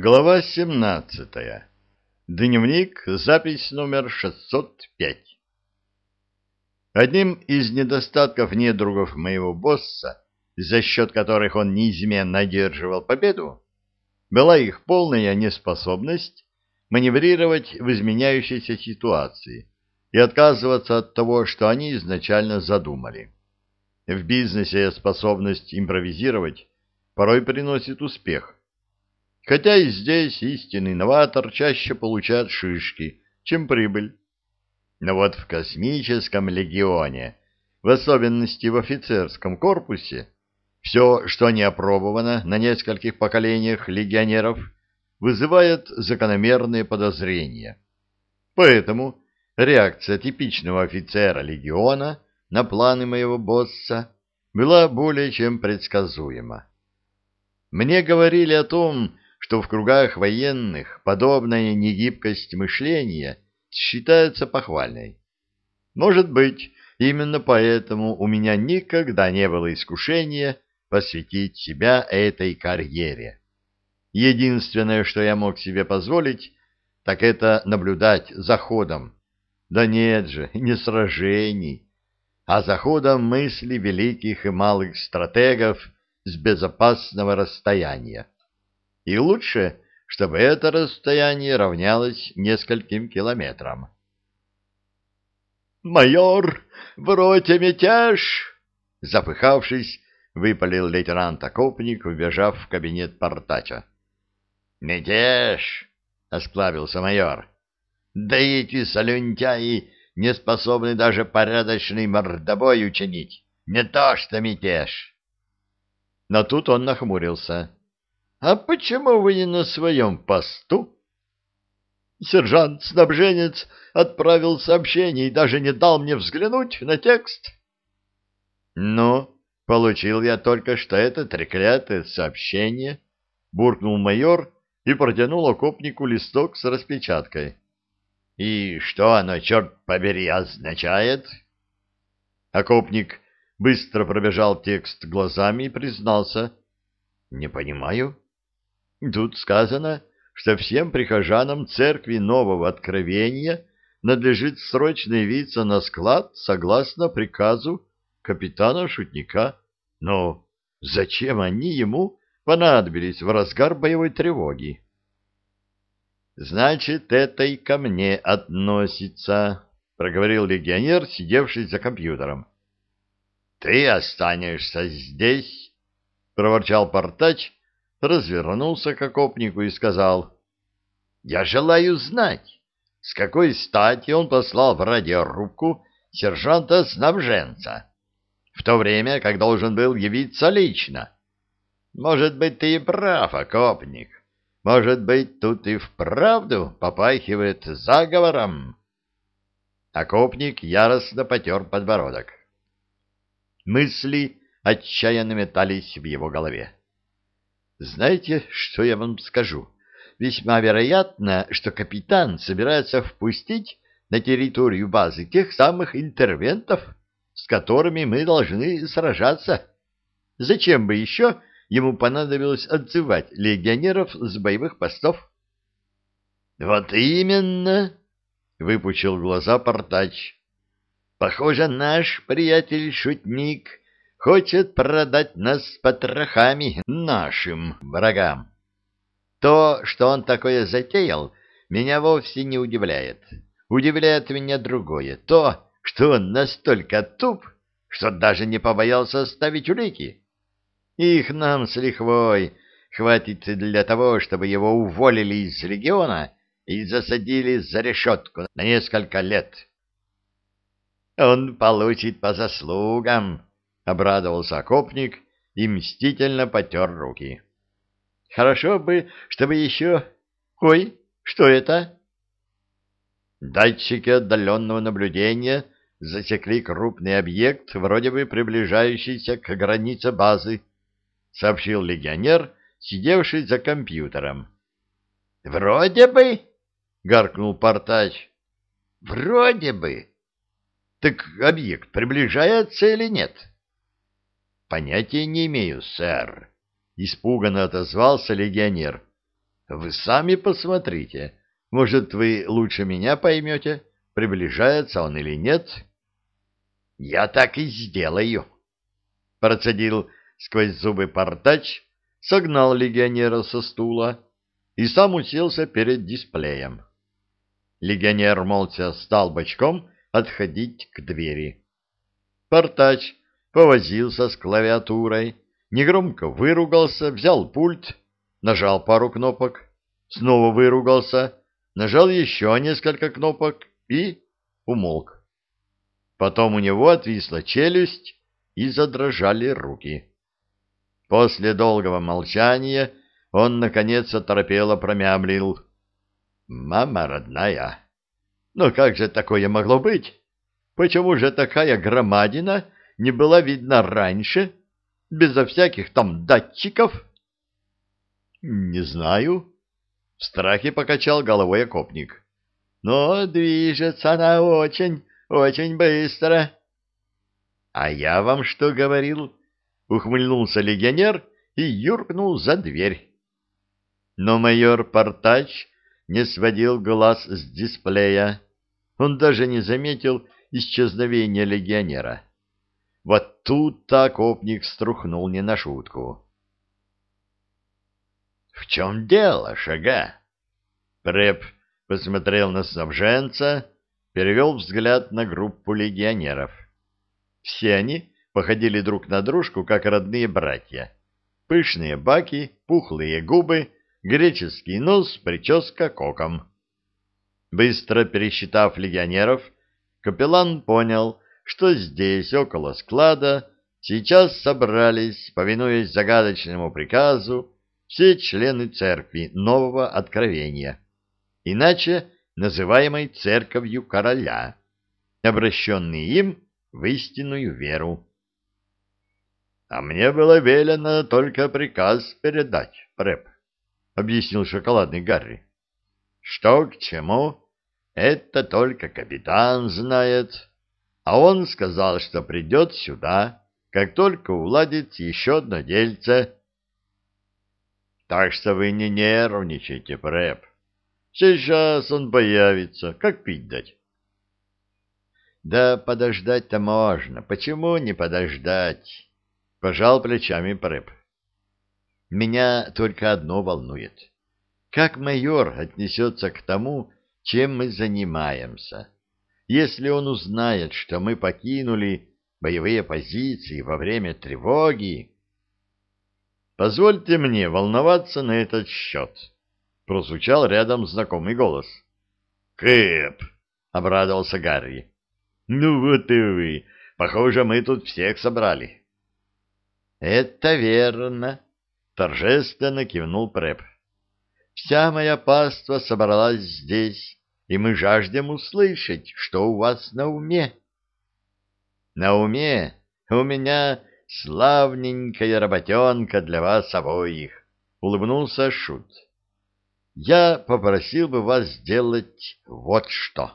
Глава 17. Дневник, запись номер 605. Одним из недостатков недругов моего босса, за счет которых он неизменно одерживал победу, была их полная неспособность маневрировать в изменяющейся ситуации и отказываться от того, что они изначально задумали. В бизнесе способность импровизировать порой приносит успех, Хотя и здесь истинный новатор чаще получает шишки, чем прибыль. Но вот в космическом легионе, в особенности в офицерском корпусе, все, что не опробовано на нескольких поколениях легионеров, вызывает закономерные подозрения. Поэтому реакция типичного офицера легиона на планы моего босса была более чем предсказуема. Мне говорили о том, что в кругах военных подобная негибкость мышления считается похвальной. Может быть, именно поэтому у меня никогда не было искушения посвятить себя этой карьере. Единственное, что я мог себе позволить, так это наблюдать за ходом. Да нет же, не сражений, а за ходом мысли великих и малых стратегов с безопасного расстояния и лучше, чтобы это расстояние равнялось нескольким километрам. «Майор, в роте мятеж!» Запыхавшись, выпалил лейтенант Окопник, убежав в кабинет портача. «Мятеж!» — осклабился майор. «Да эти солюнтяи не способны даже порядочный мордобой учинить, не то что мятеж!» Но тут он нахмурился. А почему вы не на своем посту? Сержант-снабженец отправил сообщение и даже не дал мне взглянуть на текст. Ну, получил я только что это треклятое сообщение, буркнул майор и протянул окопнику листок с распечаткой. И что оно, черт побери, означает? Окопник быстро пробежал текст глазами и признался. Не понимаю. Тут сказано, что всем прихожанам церкви Нового Откровения надлежит срочно явиться на склад согласно приказу капитана-шутника. Но зачем они ему понадобились в разгар боевой тревоги? «Значит, это и ко мне относится», — проговорил легионер, сидевший за компьютером. «Ты останешься здесь», — проворчал портач, развернулся к окопнику и сказал, «Я желаю знать, с какой стати он послал в радиорубку сержанта-снабженца, в то время как должен был явиться лично. Может быть, ты и прав, окопник, может быть, тут и вправду попахивает заговором». Окопник яростно потер подбородок. Мысли отчаянно метались в его голове. Знаете, что я вам скажу? Весьма вероятно, что капитан собирается впустить на территорию базы тех самых интервентов, с которыми мы должны сражаться. Зачем бы еще ему понадобилось отзывать легионеров с боевых постов? — Вот именно, — выпучил глаза портач. — Похоже, наш приятель-шутник хочет продать нас потрохами нашим врагам. То, что он такое затеял, меня вовсе не удивляет. Удивляет меня другое. То, что он настолько туп, что даже не побоялся ставить улики. Их нам с лихвой хватит для того, чтобы его уволили из региона и засадили за решетку на несколько лет. Он получит по заслугам, Обрадовался окопник и мстительно потер руки. Хорошо бы, чтобы еще... Ой, что это? Датчики отдаленного наблюдения засекли крупный объект, вроде бы приближающийся к границе базы, сообщил легионер, сидевший за компьютером. «Вроде бы», — гаркнул портач. «Вроде бы». «Так объект приближается или нет?» — Понятия не имею, сэр, — испуганно отозвался легионер. — Вы сами посмотрите. Может, вы лучше меня поймете, приближается он или нет? Я так и сделаю. Процедил сквозь зубы портач, согнал легионера со стула и сам уселся перед дисплеем. Легионер молча стал бочком отходить к двери. Портач повозился с клавиатурой, негромко выругался, взял пульт, нажал пару кнопок, снова выругался, нажал еще несколько кнопок и умолк. Потом у него отвисла челюсть и задрожали руки. После долгого молчания он, наконец, оторопело промямлил. «Мама родная! Ну как же такое могло быть? Почему же такая громадина не была видна раньше, безо всяких там датчиков?» «Не знаю». В страхе покачал головой окопник. «Но движется она очень, очень быстро». «А я вам что говорил?» Ухмыльнулся легионер и юркнул за дверь. Но майор Портач не сводил глаз с дисплея. Он даже не заметил исчезновения легионера. Вот тут-то окопник струхнул не на шутку. — В чем дело, Шага? Преп посмотрел на снабженца, перевел взгляд на группу легионеров. Все они походили друг на дружку, как родные братья. Пышные баки, пухлые губы, греческий нос, прическа коком. Быстро пересчитав легионеров, капеллан понял, что здесь, около склада, сейчас собрались, повинуясь загадочному приказу, все члены церкви нового откровения, иначе называемой церковью короля, обращенные им в истинную веру. — А мне было велено только приказ передать, Прэп, — объяснил шоколадный Гарри. — Что к чему, это только капитан знает, а он сказал, что придет сюда, как только уладит еще одно дельце, так что вы не нервничайте, Прэп. Сейчас он появится. Как пить дать? Да подождать-то можно. Почему не подождать? Пожал плечами Прэп. Меня только одно волнует. Как майор отнесется к тому, чем мы занимаемся? Если он узнает, что мы покинули боевые позиции во время тревоги, Позвольте мне волноваться на этот счет. Прозвучал рядом знакомый голос. Кэп! Обрадовался Гарри. Ну вот и вы. Похоже, мы тут всех собрали. Это верно. Торжественно кивнул Прэп. Вся моя паства собралась здесь, и мы жаждем услышать, что у вас на уме. На уме у меня славненькая работенка для вас обоих, — улыбнулся Шут. — Я попросил бы вас сделать вот что.